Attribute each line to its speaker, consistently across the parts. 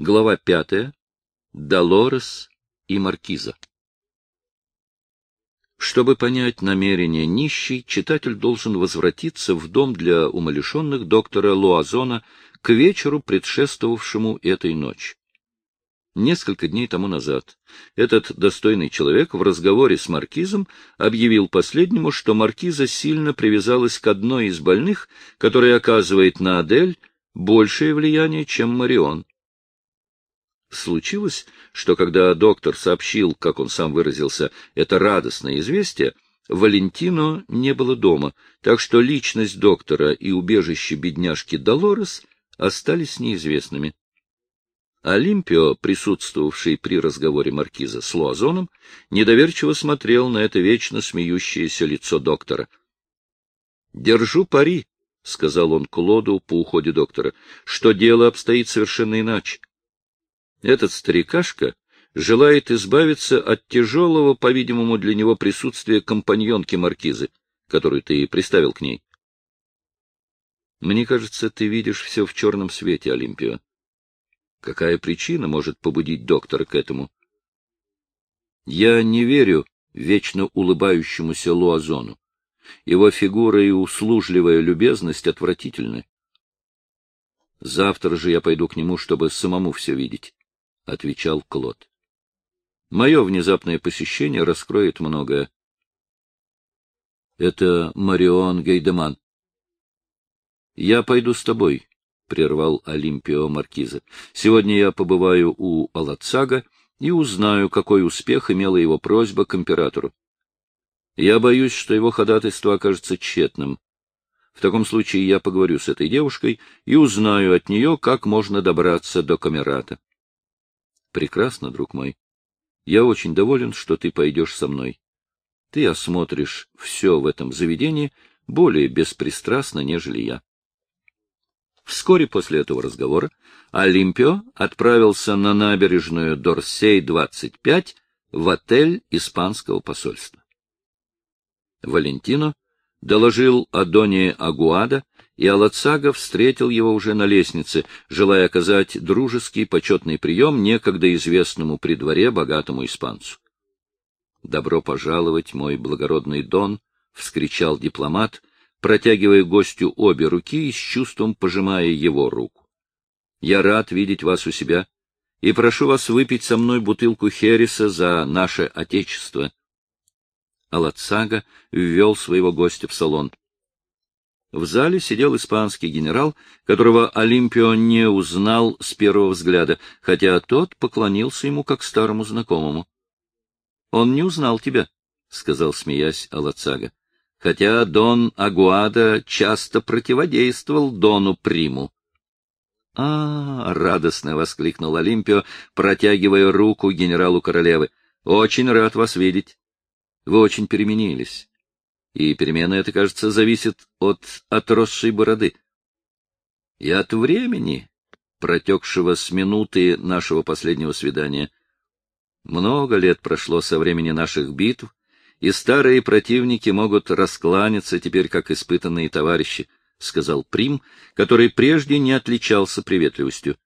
Speaker 1: Глава пятая. Долорес и Маркиза. Чтобы понять намерение нищей, читатель должен возвратиться в дом для умалишенных доктора Луазона к вечеру, предшествовавшему этой ночи. Несколько дней тому назад этот достойный человек в разговоре с маркизом объявил последнему, что маркиза сильно привязалась к одной из больных, которая оказывает на Адель большее влияние, чем Марион. Случилось, что когда доктор сообщил, как он сам выразился, это радостное известие, Валентино не было дома, так что личность доктора и убежище бедняжки Долорес остались неизвестными. Олимпио, присутствовавший при разговоре маркиза с Луазоном, недоверчиво смотрел на это вечно смеющееся лицо доктора. — Держу пари, — сказал он Клоду по уходе доктора, — что дело обстоит совершенно иначе. Этот старикашка желает избавиться от тяжелого, по-видимому, для него присутствия компаньонки маркизы, которую ты приставил к ней. Мне кажется, ты видишь все в черном свете, Олимпио. Какая причина может побудить доктора к этому? Я не верю вечно улыбающемуся Луазону. Его фигура и услужливая любезность отвратительны. Завтра же я пойду к нему, чтобы самому все видеть, — отвечал Клод. Мое внезапное посещение раскроет многое. Это Марион Гейдеман. Я пойду с тобой, — прервал Олимпио Маркиза. — Сегодня я побываю у Алацага и узнаю, какой успех имела его просьба к императору. Я боюсь, что его ходатайство окажется тщетным. В таком случае я поговорю с этой девушкой и узнаю от нее, как можно добраться до Камерата. — Прекрасно, друг мой. Я очень доволен, что ты пойдешь со мной. Ты осмотришь все в этом заведении более беспристрастно, нежели я. Вскоре после этого разговора Олимпио отправился на набережную Дорсей-25 в отель испанского посольства. Валентино доложил о Доне Агуада, и Алацага встретил его уже на лестнице, желая оказать дружеский почетный прием некогда известному при дворе богатому испанцу. — Добро пожаловать, мой благородный Дон! — вскричал дипломат, протягивая гостю обе руки и с чувством пожимая его руку. — Я рад видеть вас у себя и прошу вас выпить со мной бутылку Хереса за наше Отечество. Алацага ввел своего гостя в салон. В зале сидел испанский генерал, которого Олимпио не узнал с первого взгляда, хотя тот поклонился ему как старому знакомому. — Он не узнал тебя, — сказал, смеясь, Алацага хотя Дон Агуада часто противодействовал Дону Приму. «А — радостно воскликнул Олимпио, протягивая руку генералу королевы. — Очень рад вас видеть. Вы очень переменились. И перемена эта, кажется, зависит от отросшей бороды. И от времени, протекшего с минуты нашего последнего свидания. Много лет прошло со времени наших битв, и старые противники могут раскланяться теперь как испытанные товарищи, — сказал Прим, который прежде не отличался приветливостью.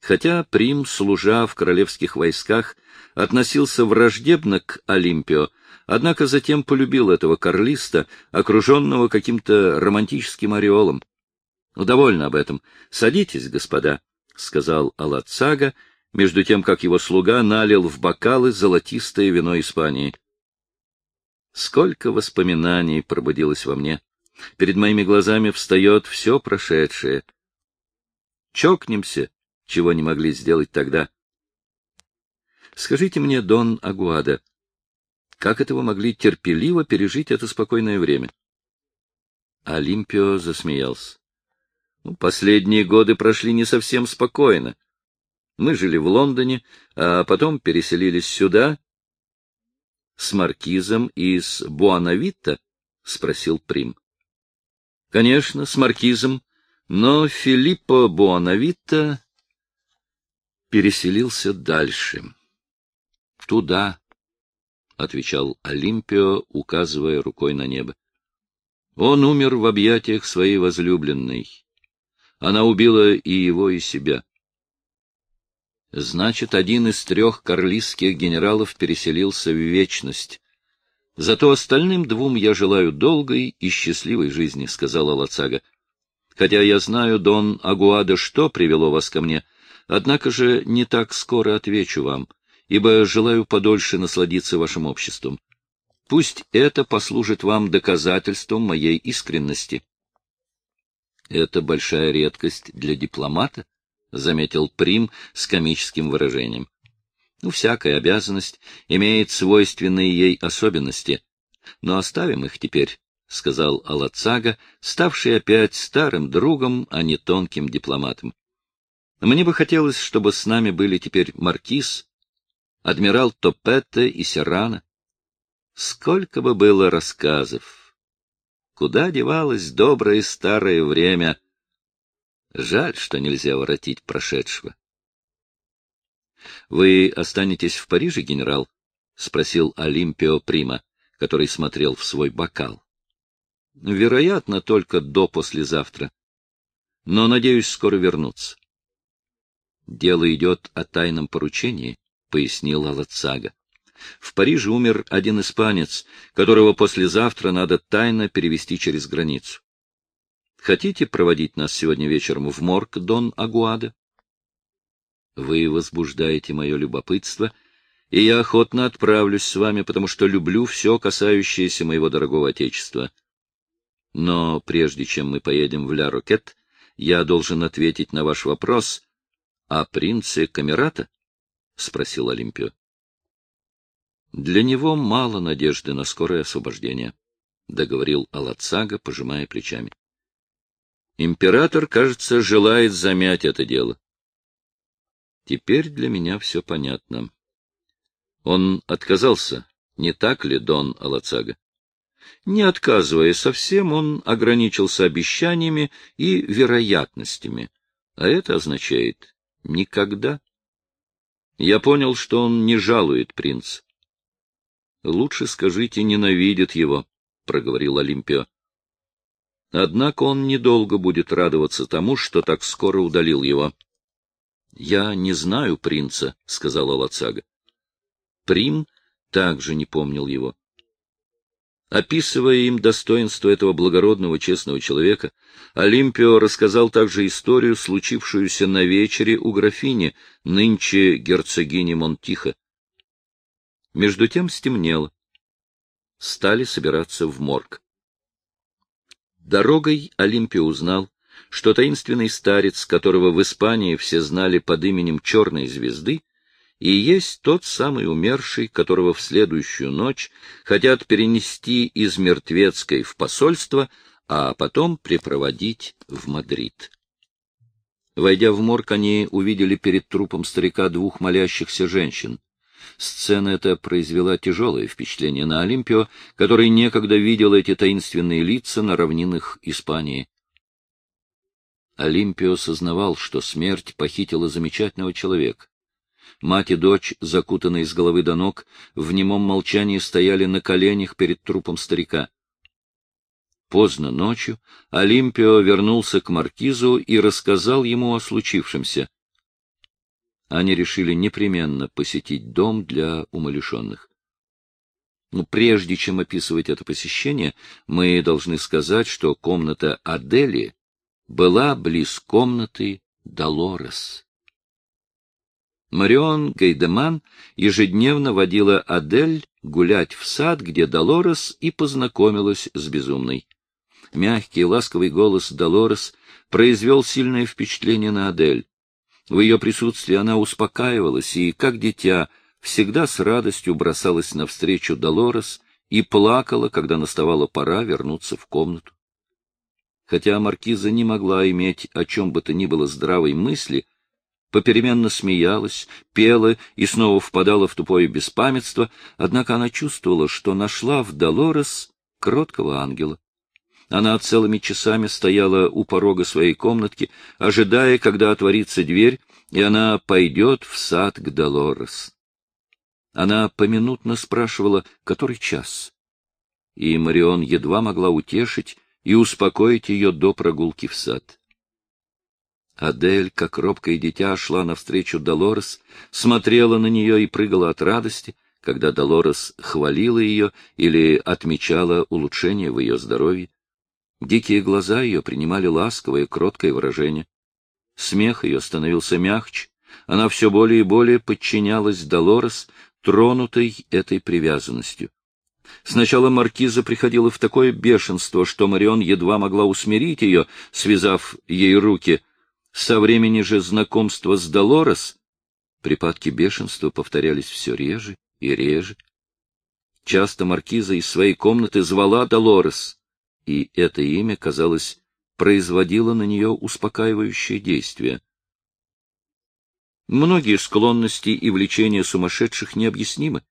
Speaker 1: Хотя Прим, служа в королевских войсках, относился враждебно к Олимпио, однако затем полюбил этого карлиста, окруженного каким-то романтическим ореолом. — ну, Довольно об этом. Садитесь, господа, — сказал Алацага, между тем, как его слуга налил в бокалы золотистое вино Испании. Сколько воспоминаний пробудилось во мне. Перед моими глазами встает все прошедшее. Чокнемся, чего не могли сделать тогда. Скажите мне, Дон Агуада, как это вы могли терпеливо пережить это спокойное время? Олимпио засмеялся. Ну, последние годы прошли не совсем спокойно. Мы жили в Лондоне, а потом переселились сюда, с маркизом и с Буанавитта? — спросил Прим. — Конечно, с маркизом, но Филиппо Буанавитта переселился дальше. — Туда, — отвечал Олимпио, указывая рукой на небо. Он умер в объятиях своей возлюбленной. Она убила и его, и себя. Значит, один из трех карлистских генералов переселился в вечность. Зато остальным двум я желаю долгой и счастливой жизни, — сказала Лацага. Хотя я знаю, Дон Агуада, что привело вас ко мне, однако же не так скоро отвечу вам, ибо желаю подольше насладиться вашим обществом. Пусть это послужит вам доказательством моей искренности. Это большая редкость для дипломата, — заметил Прим с комическим выражением. Ну, всякая обязанность имеет свойственные ей особенности. Но оставим их теперь, — сказал Алацага, ставший опять старым другом, а не тонким дипломатом. Мне бы хотелось, чтобы с нами были теперь Маркиз, адмирал Топетте и Серрана. Сколько бы было рассказов! Куда девалось доброе старое время — Жаль, что нельзя воротить прошедшего. — Вы останетесь в Париже, генерал? — спросил Олимпио Прима, который смотрел в свой бокал. — Вероятно, только до послезавтра. Но, надеюсь, скоро вернуться. — Дело идет о тайном поручении, — пояснил Алацага. В Париже умер один испанец, которого послезавтра надо тайно перевести через границу. Хотите проводить нас сегодня вечером в морг, Дон Агуада? Вы возбуждаете мое любопытство, и я охотно отправлюсь с вами, потому что люблю все, касающееся моего дорогого Отечества. Но прежде чем мы поедем в Ля-Рокет, я должен ответить на ваш вопрос о принце Камерата? — спросил Олимпио. Для него мало надежды на скорое освобождение, — договорил Алацага, пожимая плечами. Император, кажется, желает замять это дело. Теперь для меня все понятно. Он отказался, не так ли, Дон Алацага? Не отказывая совсем, он ограничился обещаниями и вероятностями, а это означает «никогда». Я понял, что он не жалует принца. — Лучше скажите, ненавидит его, — проговорил Олимпио. Однако он недолго будет радоваться тому, что так скоро удалил его. — Я не знаю принца, — сказала Лацага. Прим также не помнил его. Описывая им достоинство этого благородного, честного человека, Олимпио рассказал также историю, случившуюся на вечере у графини, нынче герцогини Монтиха. Между тем стемнело. Стали собираться в морг. Дорогой Олимпий узнал, что таинственный старец, которого в Испании все знали под именем Черной Звезды, и есть тот самый умерший, которого в следующую ночь хотят перенести из Мертвецкой в посольство, а потом припроводить в Мадрид. Войдя в морг, они увидели перед трупом старика двух молящихся женщин. Сцена эта произвела тяжелое впечатление на Олимпио, который некогда видел эти таинственные лица на равнинах Испании. Олимпио сознавал, что смерть похитила замечательного человека. Мать и дочь, закутанные с головы до ног, в немом молчании стояли на коленях перед трупом старика. Поздно ночью Олимпио вернулся к маркизу и рассказал ему о случившемся они решили непременно посетить дом для умалишенных. Но прежде чем описывать это посещение, мы должны сказать, что комната Адели была близ комнаты Долорес. Марион Гейдеман ежедневно водила Адель гулять в сад, где Долорес и познакомилась с безумной. Мягкий ласковый голос Долорес произвел сильное впечатление на Адель. В ее присутствии она успокаивалась и, как дитя, всегда с радостью бросалась навстречу Долорес и плакала, когда наставала пора вернуться в комнату. Хотя маркиза не могла иметь о чем бы то ни было здравой мысли, попеременно смеялась, пела и снова впадала в тупое беспамятство, однако она чувствовала, что нашла в Долорес кроткого ангела. Она целыми часами стояла у порога своей комнатки, ожидая, когда отворится дверь, и она пойдет в сад к Долорес. Она поминутно спрашивала, который час. И Марион едва могла утешить и успокоить ее до прогулки в сад. Адель, как робкое дитя, шла навстречу Долорес, смотрела на нее и прыгала от радости, когда Долорес хвалила ее или отмечала улучшение в ее здоровье. Дикие глаза ее принимали ласковое, кроткое выражение. Смех ее становился мягче, она все более и более подчинялась Долорес, тронутой этой привязанностью. Сначала маркиза приходила в такое бешенство, что Марион едва могла усмирить ее, связав ей руки. Со времени же знакомства с Долорес припадки бешенства повторялись все реже и реже. Часто маркиза из своей комнаты звала Долорес, и это имя, казалось, производило на нее успокаивающее действие. Многие склонности и влечения сумасшедших необъяснимы.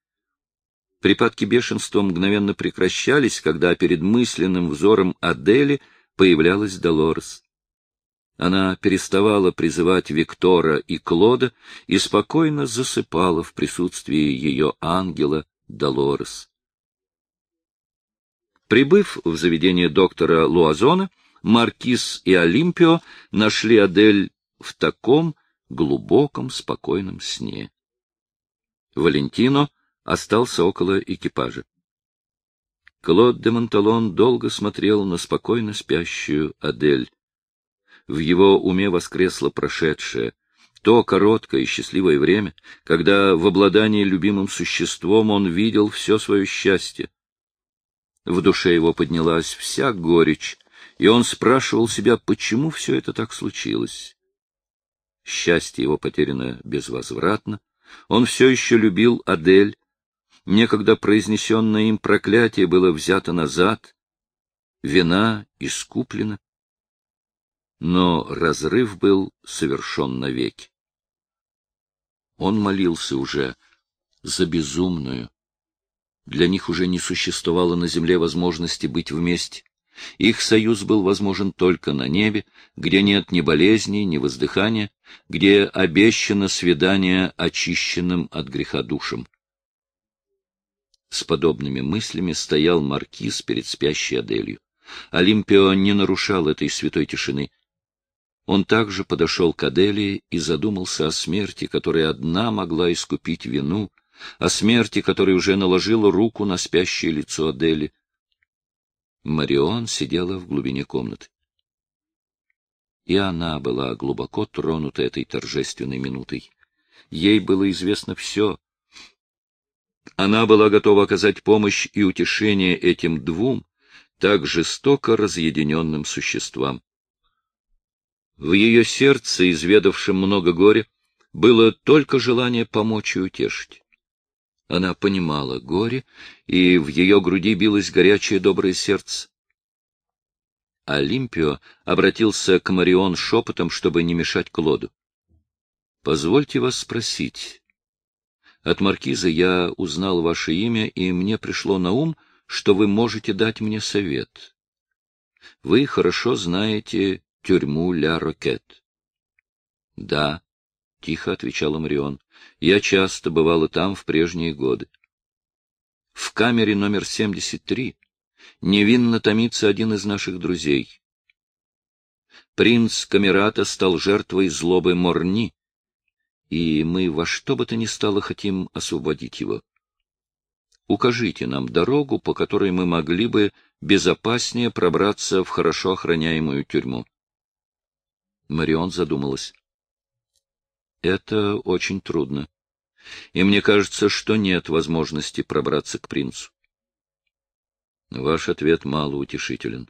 Speaker 1: Припадки бешенства мгновенно прекращались, когда перед мысленным взором Адели появлялась Долорес. Она переставала призывать Виктора и Клода и спокойно засыпала в присутствии ее ангела Долорес. Прибыв в заведение доктора Луазона, Маркиз и Олимпио нашли Адель в таком глубоком, спокойном сне. Валентино остался около экипажа. Клод де Монталон долго смотрел на спокойно спящую Адель. В его уме воскресло прошедшее, то короткое и счастливое время, когда в обладании любимым существом он видел все свое счастье. В душе его поднялась вся горечь, и он спрашивал себя, почему все это так случилось. Счастье его потеряно безвозвратно, он все еще любил Адель, Некогда произнесенное им проклятие было взято назад, вина искуплена, но разрыв был совершен навеки. Он молился уже за безумную. Для них уже не существовало на земле возможности быть вместе. Их союз был возможен только на небе, где нет ни болезней, ни воздыхания, где обещано свидание очищенным от греха душам. С подобными мыслями стоял маркиз перед спящей Аделью. Олимпио не нарушал этой святой тишины. Он также подошел к Аделии и задумался о смерти, которая одна могла искупить вину, о смерти, которая уже наложила руку на спящее лицо Адели. Марион сидела в глубине комнаты. И она была глубоко тронута этой торжественной минутой. Ей было известно все, она была готова оказать помощь и утешение этим двум, так жестоко разъединенным существам. В ее сердце, изведавшем много горя, было только желание помочь и утешить. Она понимала горе, и в ее груди билось горячее доброе сердце. Олимпио обратился к Марион шепотом, чтобы не мешать Клоду. — Позвольте вас спросить, от маркиза я узнал ваше имя, и мне пришло на ум, что вы можете дать мне совет. Вы хорошо знаете тюрьму Ля Рокет. — Да, — тихо отвечала Марион, — я часто бывала там в прежние годы. В камере номер 73 невинно томится один из наших друзей. Принц Камерата стал жертвой злобы Морни, и мы во что бы то ни стало хотим освободить его. Укажите нам дорогу, по которой мы могли бы безопаснее пробраться в хорошо охраняемую тюрьму. Марион задумалась. Это очень трудно. И мне кажется, что нет возможности пробраться к принцу. Ваш ответ мало утешителен.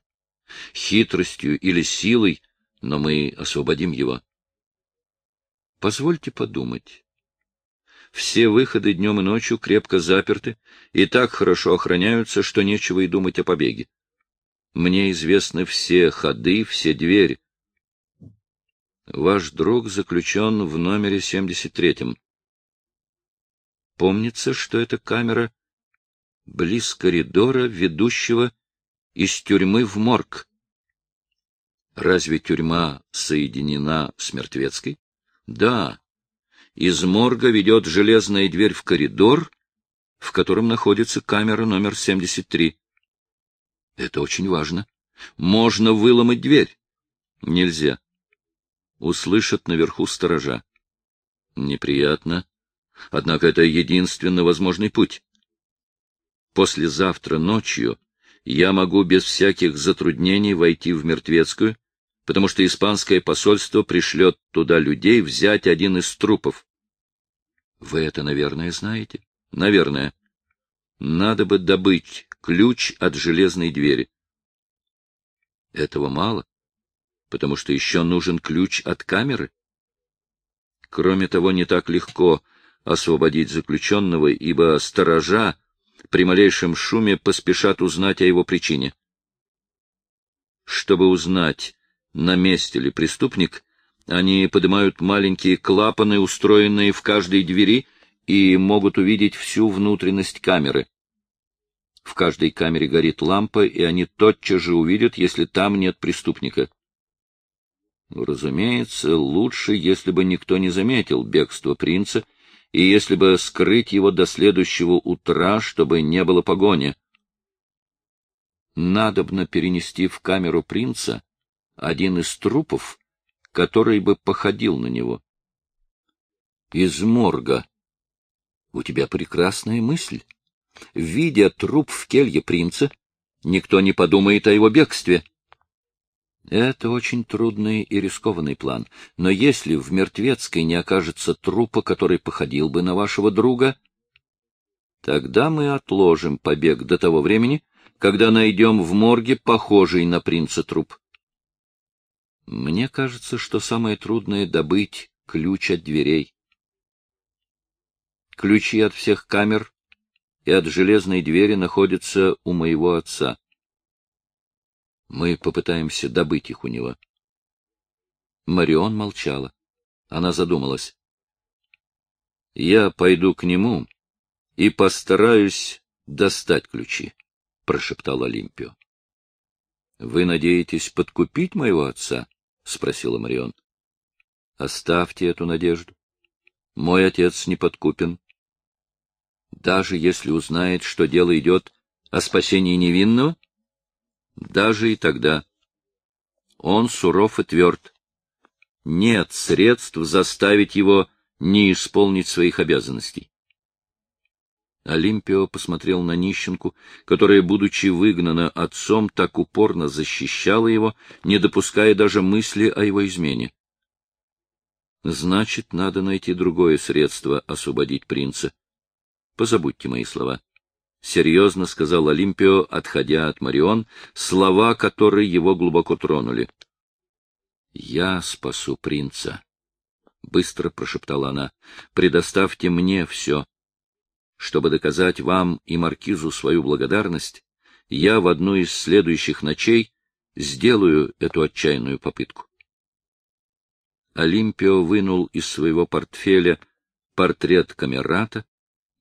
Speaker 1: Хитростью или силой, но мы освободим его. Позвольте подумать. Все выходы днем и ночью крепко заперты и так хорошо охраняются, что нечего и думать о побеге. Мне известны все ходы, все двери. Ваш друг заключен в номере 73-м. Помнится, что эта камера близ коридора, ведущего из тюрьмы в морг. Разве тюрьма соединена с мертвецкой? Да, из морга ведет железная дверь в коридор, в котором находится камера номер 73. Это очень важно. Можно выломать дверь. Нельзя. Услышат наверху сторожа. Неприятно. Однако это единственно возможный путь. Послезавтра ночью я могу без всяких затруднений войти в Мертвецкую, потому что испанское посольство пришлет туда людей взять один из трупов. Вы это, наверное, знаете? Наверное. Надо бы добыть ключ от железной двери. Этого мало, потому что еще нужен ключ от камеры. Кроме того, не так легко освободить заключенного, ибо сторожа при малейшем шуме поспешат узнать о его причине. Чтобы узнать, на месте ли преступник, они поднимают маленькие клапаны, устроенные в каждой двери, и могут увидеть всю внутренность камеры. В каждой камере горит лампа, и они тотчас же увидят, если там нет преступника. Разумеется, лучше, если бы никто не заметил бегство принца, и если бы скрыть его до следующего утра, чтобы не было погони. Надобно перенести в камеру принца один из трупов, который бы походил на него. Из морга. У тебя прекрасная мысль. Видя труп в келье принца, никто не подумает о его бегстве. Это очень трудный и рискованный план, но если в Мертвецкой не окажется трупа, который походил бы на вашего друга, тогда мы отложим побег до того времени, когда найдем в морге похожий на принца труп. Мне кажется, что самое трудное — добыть ключ от дверей. Ключи от всех камер и от железной двери находятся у моего отца. Мы попытаемся добыть их у него. Марион молчала. Она задумалась. — Я пойду к нему и постараюсь достать ключи, — прошептал Олимпио. — Вы надеетесь подкупить моего отца? — спросила Марион. — Оставьте эту надежду. Мой отец не подкупен. Даже если узнает, что дело идет о спасении невинного, даже и тогда. Он суров и тверд. Нет средств заставить его не исполнить своих обязанностей. Олимпио посмотрел на нищенку, которая, будучи выгнана отцом, так упорно защищала его, не допуская даже мысли о его измене. Значит, надо найти другое средство освободить принца. Позабудьте мои слова. — серьезно сказал Олимпио, отходя от Марион, слова которые его глубоко тронули. — Я спасу принца, — быстро прошептала она. — Предоставьте мне все. Чтобы доказать вам и маркизу свою благодарность, я в одну из следующих ночей сделаю эту отчаянную попытку. Олимпио вынул из своего портфеля портрет камерата,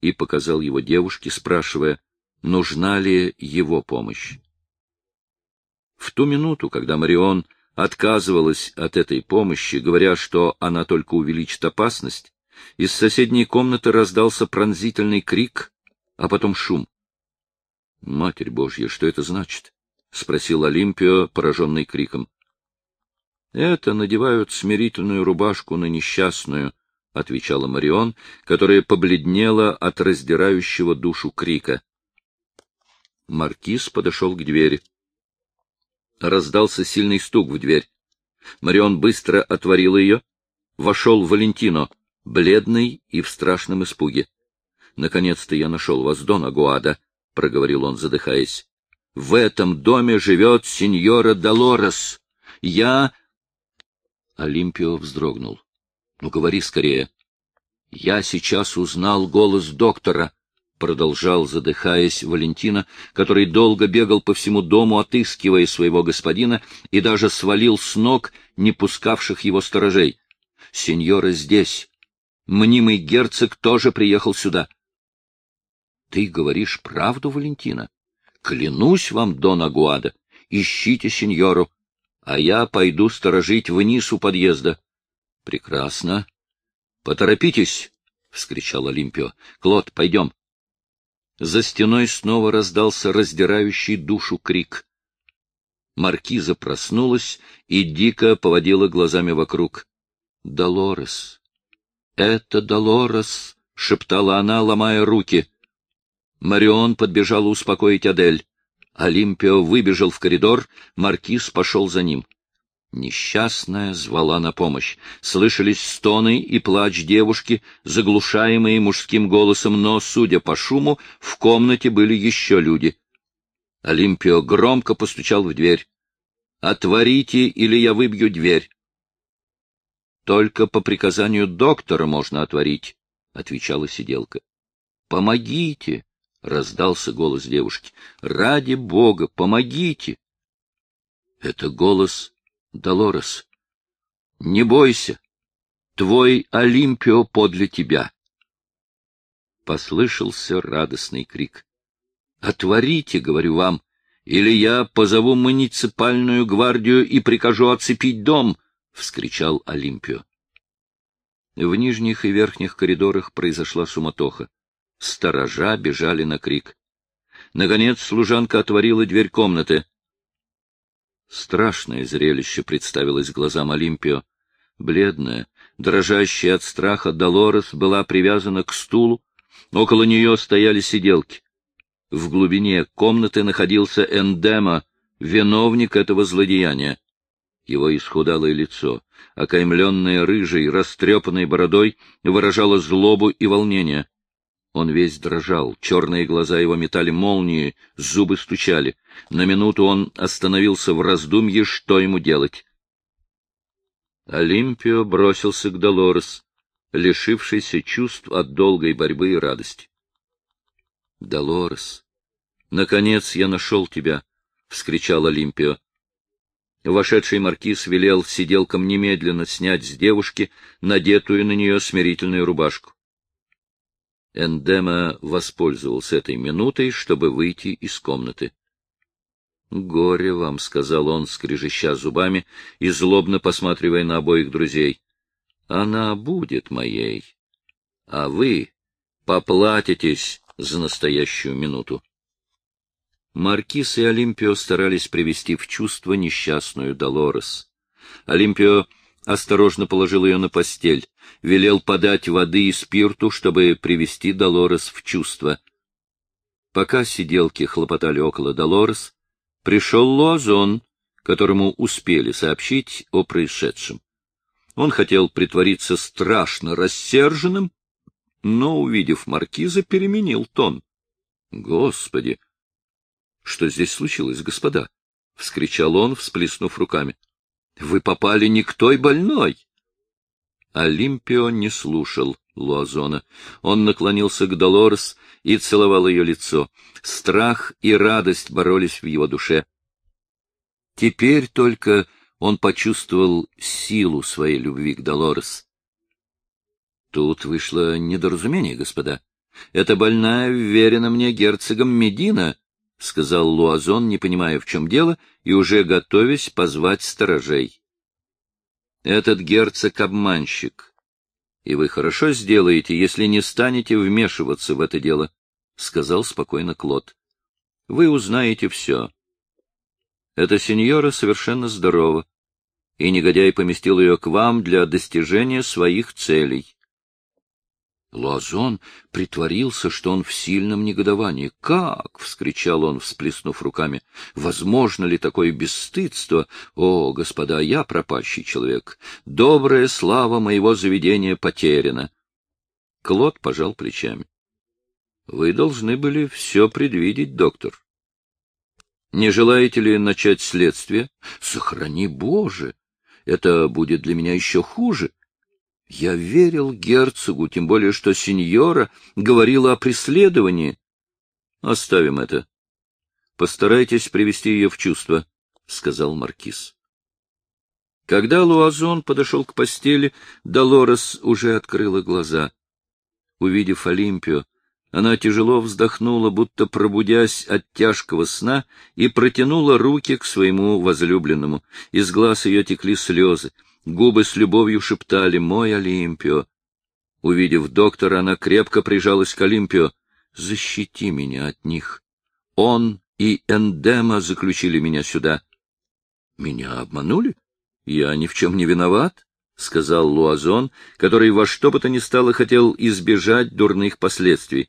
Speaker 1: и показал его девушке, спрашивая, нужна ли его помощь. В ту минуту, когда Марион отказывалась от этой помощи, говоря, что она только увеличит опасность, из соседней комнаты раздался пронзительный крик, а потом шум. — Матерь Божья, что это значит? — спросил Олимпио, пораженный криком. — Это надевают смирительную рубашку на несчастную, — отвечала Марион, которая побледнела от раздирающего душу крика. Маркиз подошел к двери. Раздался сильный стук в дверь. Марион быстро отворила ее. Вошел Валентино, бледный и в страшном испуге. — Наконец-то я нашел вас, Дон Агуада, — проговорил он, задыхаясь. — В этом доме живет сеньора Долорес. Я... Олимпио вздрогнул. — Ну, говори скорее. — Я сейчас узнал голос доктора, — продолжал, задыхаясь, Валентина, который долго бегал по всему дому, отыскивая своего господина, и даже свалил с ног не пускавших его сторожей. — Сеньора здесь. Мнимый герцог тоже приехал сюда. — Ты говоришь правду, Валентина? Клянусь вам, Дон Агуада, ищите сеньору, а я пойду сторожить вниз у подъезда. Прекрасно. Поторопитесь, — вскричал Олимпио. — Клод, пойдем. За стеной снова раздался раздирающий душу крик. Маркиза проснулась и дико поводила глазами вокруг. — Долорес! Это Долорес! — шептала она, ломая руки. Марион подбежала успокоить Адель. Олимпио выбежал в коридор, Маркиз пошел за ним. Несчастная звала на помощь. Слышались стоны и плач девушки, заглушаемые мужским голосом, но, судя по шуму, в комнате были еще люди. Олимпио громко постучал в дверь. «Отворите, или я выбью дверь». «Только по приказанию доктора можно отворить», — отвечала сиделка. «Помогите!» — раздался голос девушки. «Ради Бога, помогите!» Это голос Долорес. Не бойся, твой Олимпио подле тебя. Послышался радостный крик. Отворите, говорю вам, или я позову муниципальную гвардию и прикажу оцепить дом, — вскричал Олимпио. В нижних и верхних коридорах произошла суматоха. Сторожа бежали на крик. Наконец служанка отворила дверь комнаты. Страшное зрелище представилось глазам Олимпио. Бледная, дрожащая от страха Долорес была привязана к стулу, около нее стояли сиделки. В глубине комнаты находился Эндема, виновник этого злодеяния. Его исхудалое лицо, окаймленное рыжей, растрепанной бородой, выражало злобу и волнение. Он весь дрожал, черные глаза его метали молнии, зубы стучали. На минуту он остановился в раздумье, что ему делать. Олимпио бросился к Долорес, лишившийся чувств от долгой борьбы и радости. — Долорес, наконец я нашел тебя! — вскричал Олимпио. Вошедший маркиз велел сиделкам немедленно снять с девушки надетую на нее смирительную рубашку. Эндема воспользовался этой минутой, чтобы выйти из комнаты. — Горе вам, — сказал он, скрежеща зубами и злобно посматривая на обоих друзей. — Она будет моей, а вы поплатитесь за настоящую минуту. Маркиз и Олимпио старались привести в чувство несчастную Долорес. Олимпио осторожно положил ее на постель, велел подать воды и спирту, чтобы привести Долорес в чувство. Пока сиделки хлопотали около Долорес, пришел Луазон, которому успели сообщить о происшедшем. Он хотел притвориться страшно рассерженным, но, увидев маркиза, переменил тон. — Господи! Что здесь случилось, господа? — вскричал он, всплеснув руками. Вы попали не к той больной. Олимпио не слушал Луазона. Он наклонился к Долорес и целовал ее лицо. Страх и радость боролись в его душе. Теперь только он почувствовал силу своей любви к Долорес. Тут вышло недоразумение, господа. Эта больная вверена мне герцогом Медина, — сказал Луазон, не понимая, в чем дело, и уже готовясь позвать сторожей. — Этот герцог — обманщик, и вы хорошо сделаете, если не станете вмешиваться в это дело, — сказал спокойно Клод. — Вы узнаете все. Эта сеньора совершенно здорова, и негодяй поместил ее к вам для достижения своих целей. Луазон притворился, что он в сильном негодовании. «Как?» — вскричал он, всплеснув руками. «Возможно ли такое бесстыдство? О, господа, я пропащий человек. Добрая слава моего заведения потеряна». Клод пожал плечами. «Вы должны были все предвидеть, доктор». «Не желаете ли начать следствие?» «Сохрани Боже! Это будет для меня еще хуже. Я верил герцогу, тем более что сеньора говорила о преследовании. Оставим это. Постарайтесь привести ее в чувство, — сказал маркиз. Когда Луазон подошел к постели, Долорес уже открыла глаза. Увидев Олимпию, она тяжело вздохнула, будто пробудясь от тяжкого сна, и протянула руки к своему возлюбленному. Из глаз ее текли слезы. Губы с любовью шептали «Мой Олимпио». Увидев доктора, она крепко прижалась к Олимпио. «Защити меня от них. Он и Эндема заключили меня сюда. Меня обманули? Я ни в чем не виноват, — сказал Луазон, который во что бы то ни стало хотел избежать дурных последствий.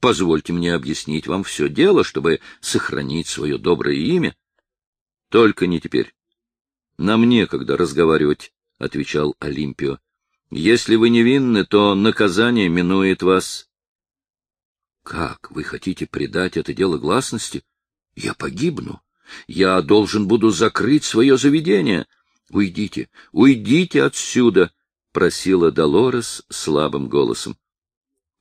Speaker 1: Позвольте мне объяснить вам все дело, чтобы сохранить свое доброе имя. Только не теперь. Нам некогда разговаривать, — отвечал Олимпио. Если вы невинны, то наказание минует вас. Как вы хотите предать это дело гласности? Я погибну. Я должен буду закрыть свое заведение. Уйдите, уйдите отсюда, — просила Долорес слабым голосом.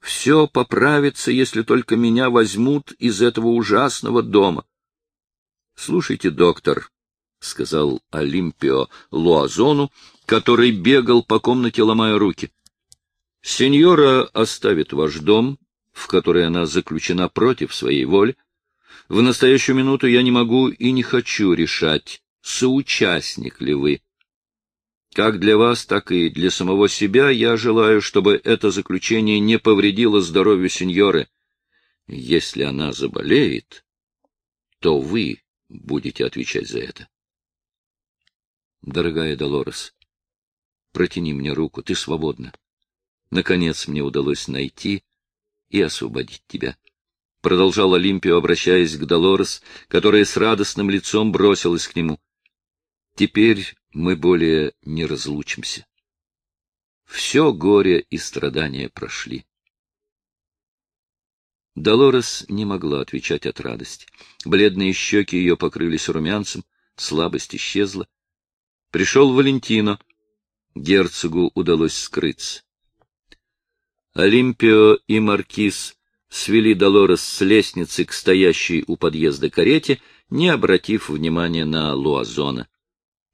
Speaker 1: Все поправится, если только меня возьмут из этого ужасного дома. — Слушайте, доктор, — сказал Олимпио Луазону, который бегал по комнате, ломая руки. — Сеньора оставит ваш дом, в который она заключена против своей воли. В настоящую минуту я не могу и не хочу решать, соучастник ли вы. Как для вас, так и для самого себя я желаю, чтобы это заключение не повредило здоровью сеньоры. Если она заболеет, то вы будете отвечать за это. Дорогая Долорес, протяни мне руку, ты свободна. Наконец мне удалось найти и освободить тебя. Продолжал Олимпио, обращаясь к Долорес, которая с радостным лицом бросилась к нему. Теперь мы более не разлучимся. Все горе и страдания прошли. Долорес не могла отвечать от радости. Бледные щеки ее покрылись румянцем, слабость исчезла. Пришел Валентино. Герцогу удалось скрыться. Олимпио и Маркиз свели Долорес с лестницы к стоящей у подъезда карете, не обратив внимания на Луазона.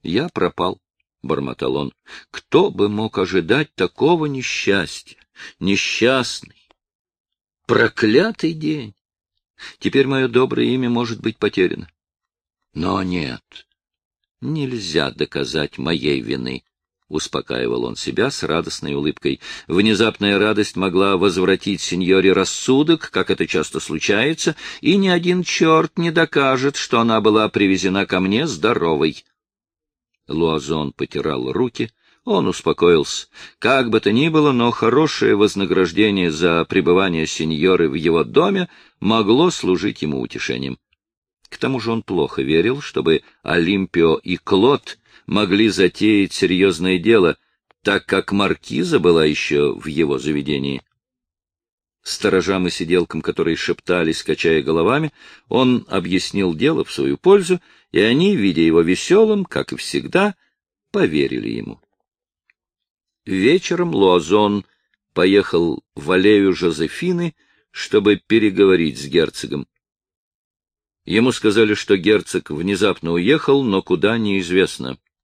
Speaker 1: Я пропал, — бормотал он. Кто бы мог ожидать такого несчастья? Несчастный, проклятый день. Теперь мое доброе имя может быть потеряно. Но нет, нельзя доказать моей вины. — успокаивал он себя с радостной улыбкой. Внезапная радость могла возвратить сеньоре рассудок, как это часто случается, и ни один черт не докажет, что она была привезена ко мне здоровой. Луазон потирал руки. Он успокоился. Как бы то ни было, но хорошее вознаграждение за пребывание сеньоры в его доме могло служить ему утешением. К тому же он плохо верил, чтобы Олимпио и Клод могли затеять серьезное дело, так как маркиза была еще в его заведении. Сторожам и сиделкам, которые шептались, качая головами, он объяснил дело в свою пользу, и они, видя его веселым, как и всегда, поверили ему. Вечером Луазон поехал в аллею Жозефины, чтобы переговорить с герцогом. Ему сказали, что герцог внезапно уехал, но куда неизвестно.